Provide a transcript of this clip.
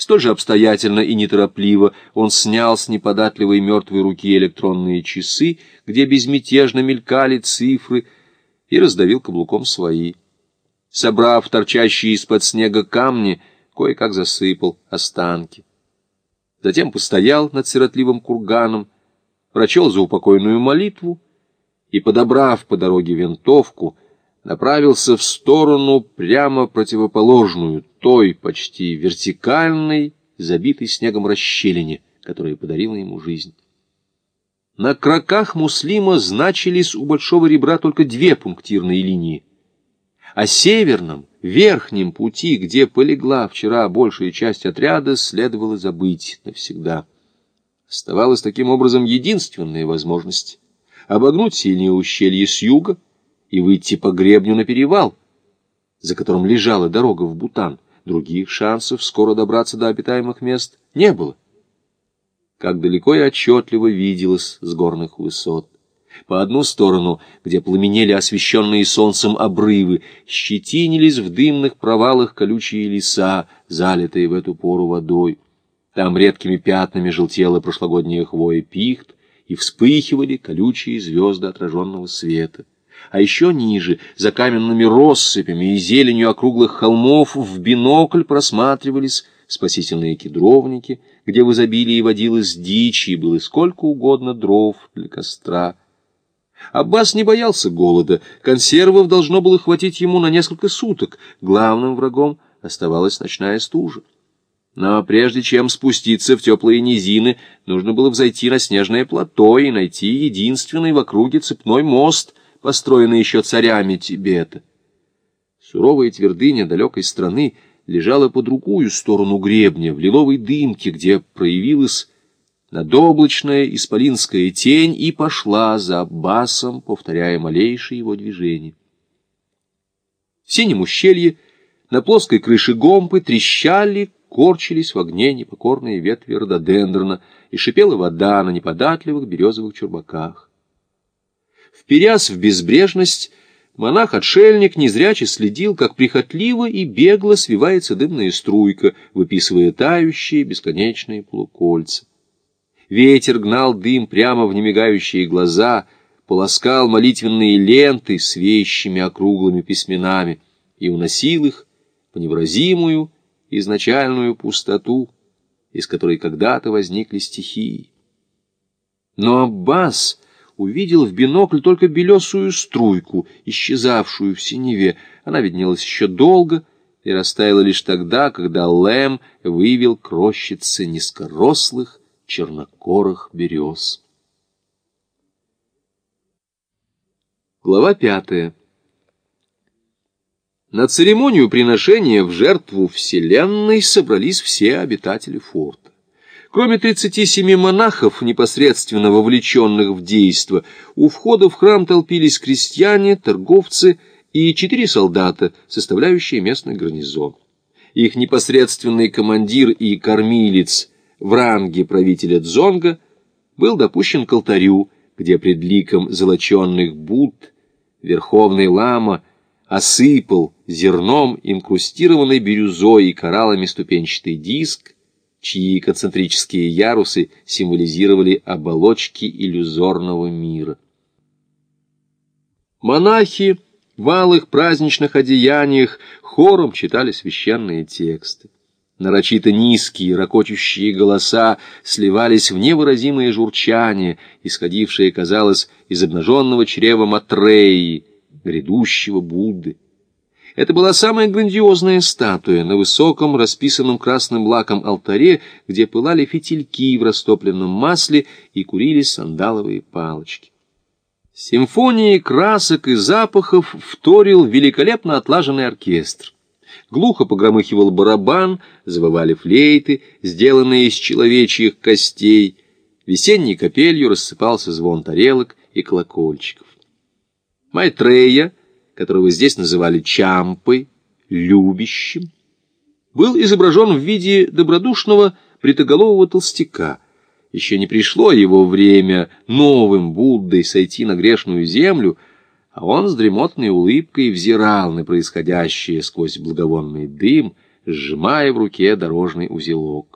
Столь же обстоятельно и неторопливо он снял с неподатливой мертвой руки электронные часы, где безмятежно мелькали цифры, и раздавил каблуком свои. Собрав торчащие из-под снега камни, кое-как засыпал останки. Затем постоял над сиротливым курганом, прочел заупокойную молитву и, подобрав по дороге винтовку, направился в сторону прямо противоположную той почти вертикальной, забитой снегом расщелине, которая подарила ему жизнь. На краках Муслима значились у большого ребра только две пунктирные линии. О северном, верхнем пути, где полегла вчера большая часть отряда, следовало забыть навсегда. Оставалась таким образом единственная возможность — обогнуть сильнее ущелье с юга и выйти по гребню на перевал, за которым лежала дорога в Бутан. Других шансов скоро добраться до обитаемых мест не было. Как далеко и отчетливо виделось с горных высот. По одну сторону, где пламенели освещенные солнцем обрывы, щетинились в дымных провалах колючие леса, залитые в эту пору водой. Там редкими пятнами желтела прошлогодняя хвоя пихт, и вспыхивали колючие звезды отраженного света а еще ниже, за каменными россыпями и зеленью округлых холмов, в бинокль просматривались спасительные кедровники, где в изобилии водилась дичь и было сколько угодно дров для костра. Аббас не боялся голода, консервов должно было хватить ему на несколько суток, главным врагом оставалась ночная стужа. Но прежде чем спуститься в теплые низины, нужно было взойти на снежное плато и найти единственный в округе цепной мост — построенный еще царями Тибета. Суровая твердыня далекой страны лежала по другую сторону гребня, в лиловой дымке, где проявилась надоблачная исполинская тень и пошла за Аббасом, повторяя малейшие его движения. В синем ущелье на плоской крыше гомпы трещали, корчились в огне непокорные ветви рододендрона, и шипела вода на неподатливых березовых чурбаках. Вперясь в безбрежность, монах-отшельник незряче следил, как прихотливо и бегло свивается дымная струйка, выписывая тающие бесконечные полукольца. Ветер гнал дым прямо в немигающие глаза, полоскал молитвенные ленты с вещими округлыми письменами и уносил их в невразимую изначальную пустоту, из которой когда-то возникли стихии. Но Аббас увидел в бинокль только белесую струйку, исчезавшую в синеве. Она виднелась еще долго и растаяла лишь тогда, когда Лэм вывел к низкорослых чернокорых берез. Глава пятая. На церемонию приношения в жертву Вселенной собрались все обитатели форта. Кроме 37 монахов, непосредственно вовлеченных в действо, у входа в храм толпились крестьяне, торговцы и четыре солдата, составляющие местный гарнизон. Их непосредственный командир и кормилец в ранге правителя Дзонга был допущен к алтарю, где пред ликом золоченных Будд верховный лама осыпал зерном инкрустированной бирюзой и кораллами ступенчатый диск, чьи концентрические ярусы символизировали оболочки иллюзорного мира. Монахи в алых праздничных одеяниях хором читали священные тексты. Нарочито низкие, ракочущие голоса сливались в невыразимое журчание, исходившее, казалось, из обнаженного чрева Матреи, грядущего Будды. Это была самая грандиозная статуя на высоком, расписанном красным лаком алтаре, где пылали фитильки в растопленном масле и курились сандаловые палочки. Симфонии красок и запахов вторил великолепно отлаженный оркестр. Глухо погромыхивал барабан, завывали флейты, сделанные из человечьих костей. Весенней капелью рассыпался звон тарелок и колокольчиков. Майтрея которого здесь называли Чампой, любящим, был изображен в виде добродушного бритоголового толстяка. Еще не пришло его время новым Буддой сойти на грешную землю, а он с дремотной улыбкой взирал на происходящее сквозь благовонный дым, сжимая в руке дорожный узелок.